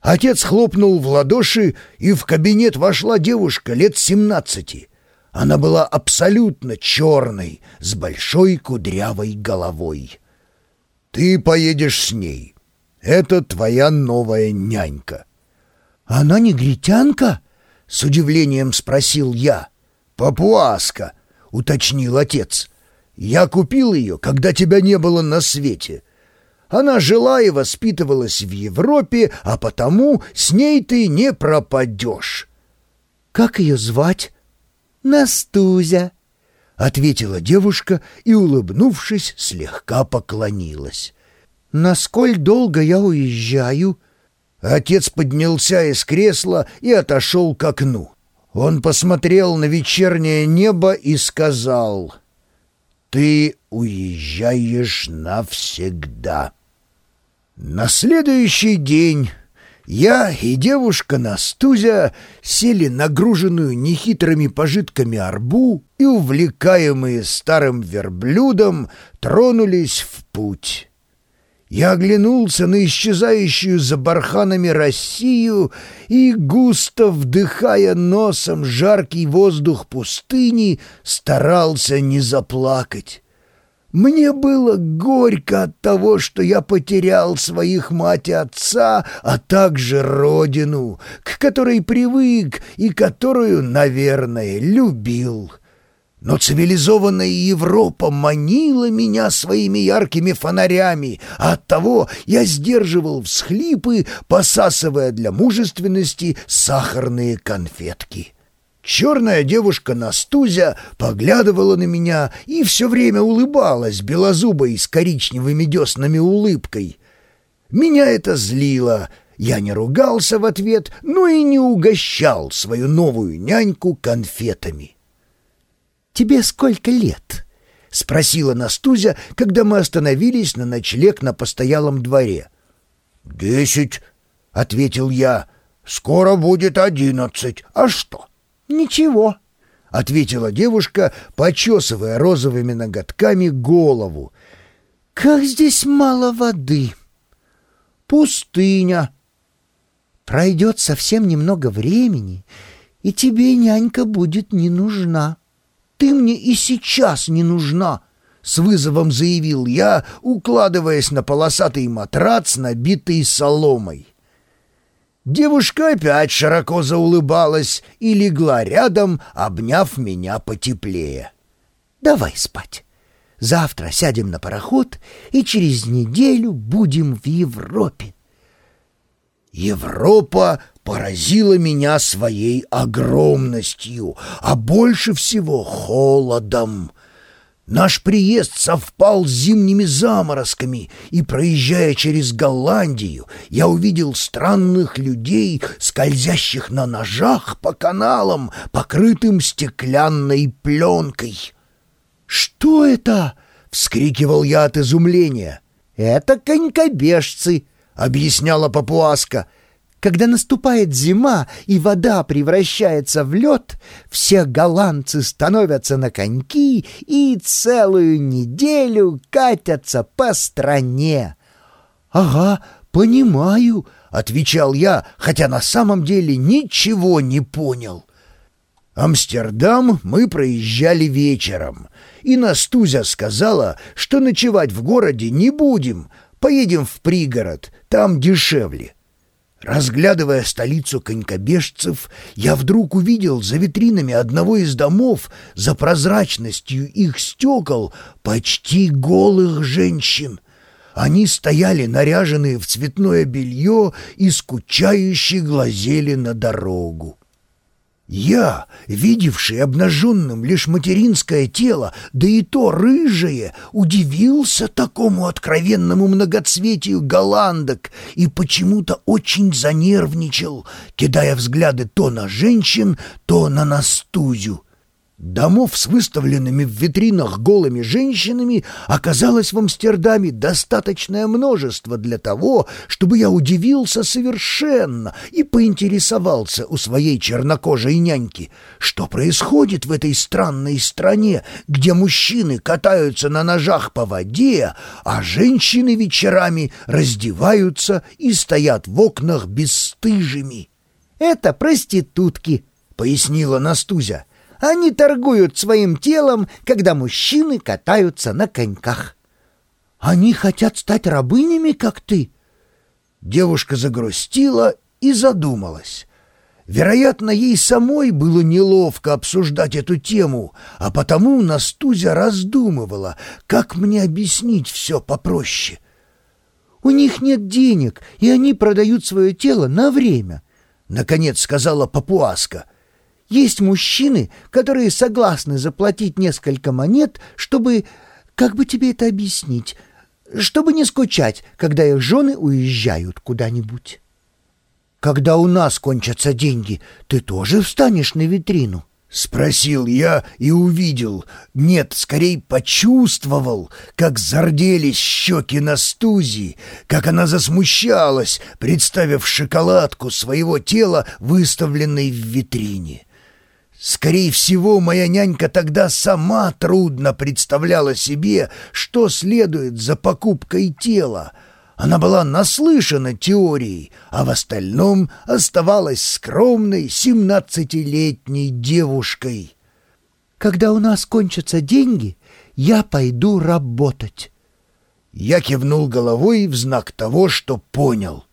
Отец хлопнул в ладоши, и в кабинет вошла девушка лет семнадцати. Она была абсолютно черной, с большой кудрявой головой. «Ты поедешь с ней. Это твоя новая нянька». «Она негритянка?» — с удивлением спросил я. «Папуаска», — уточнил отец. «Я купил ее, когда тебя не было на свете». Она жила и воспитывалась в Европе, а потому с ней ты не пропадешь. — Как ее звать? — Настузя, — ответила девушка и, улыбнувшись, слегка поклонилась. — Насколь долго я уезжаю? Отец поднялся из кресла и отошел к окну. Он посмотрел на вечернее небо и сказал, «Ты уезжаешь навсегда». На следующий день я и девушка Настузя сели нагруженную нехитрыми пожитками арбу и, увлекаемые старым верблюдом, тронулись в путь. Я оглянулся на исчезающую за барханами Россию и, густо вдыхая носом жаркий воздух пустыни, старался не заплакать. Мне было горько от того, что я потерял своих мать и отца, а также родину, к которой привык и которую, наверное, любил. Но цивилизованная Европа манила меня своими яркими фонарями, а оттого я сдерживал всхлипы, посасывая для мужественности сахарные конфетки. Черная девушка Настузя поглядывала на меня и все время улыбалась белозубой с коричневыми деснами улыбкой. Меня это злило. Я не ругался в ответ, но и не угощал свою новую няньку конфетами. «Тебе сколько лет?» — спросила Настузя, когда мы остановились на ночлег на постоялом дворе. «Десять», — ответил я. «Скоро будет одиннадцать. А что?» «Ничего», — ответила девушка, почесывая розовыми ноготками голову. «Как здесь мало воды!» «Пустыня!» «Пройдет совсем немного времени, и тебе нянька будет не нужна. Ты мне и сейчас не нужна!» — с вызовом заявил я, укладываясь на полосатый матрац, набитый соломой. Девушка опять широко заулыбалась и легла рядом, обняв меня потеплее. «Давай спать. Завтра сядем на пароход и через неделю будем в Европе». Европа поразила меня своей огромностью, а больше всего холодом. Наш приезд совпал с зимними заморозками, и, проезжая через Голландию, я увидел странных людей, скользящих на ножах по каналам, покрытым стеклянной пленкой. «Что это?» — вскрикивал я от изумления. «Это конькобежцы», — объясняла папуаска, — когда наступает зима и вода превращается в лед, все голландцы становятся на коньки и целую неделю катятся по стране. «Ага, понимаю», — отвечал я, хотя на самом деле ничего не понял. Амстердам мы проезжали вечером, и Настузя сказала, что ночевать в городе не будем, поедем в пригород, там дешевле. Разглядывая столицу конькобежцев, я вдруг увидел за витринами одного из домов, за прозрачностью их стекол, почти голых женщин. Они стояли наряженные в цветное белье и скучающе глазели на дорогу. Я, видевший обнаженным лишь материнское тело, да и то рыжее, удивился такому откровенному многоцветию голландок и почему-то очень занервничал, кидая взгляды то на женщин, то на Настузю. Домов с выставленными в витринах голыми женщинами оказалось в Амстердаме достаточное множество для того, чтобы я удивился совершенно и поинтересовался у своей чернокожей няньки, что происходит в этой странной стране, где мужчины катаются на ножах по воде, а женщины вечерами раздеваются и стоят в окнах бесстыжими. «Это проститутки», — пояснила Настузя. Они торгуют своим телом, когда мужчины катаются на коньках. Они хотят стать рабынями, как ты. Девушка загрустила и задумалась. Вероятно, ей самой было неловко обсуждать эту тему, а потому Настузя раздумывала, как мне объяснить все попроще. «У них нет денег, и они продают свое тело на время», — наконец сказала папуаска. Есть мужчины, которые согласны заплатить несколько монет, чтобы... Как бы тебе это объяснить? Чтобы не скучать, когда их жены уезжают куда-нибудь. Когда у нас кончатся деньги, ты тоже встанешь на витрину? Спросил я и увидел, нет, скорее почувствовал, как зарделись щеки Настузи, как она засмущалась, представив шоколадку своего тела, выставленной в витрине. Скорее всего, моя нянька тогда сама трудно представляла себе, что следует за покупкой тела. Она была наслышана теорией, а в остальном оставалась скромной семнадцатилетней девушкой. «Когда у нас кончатся деньги, я пойду работать». Я кивнул головой в знак того, что понял —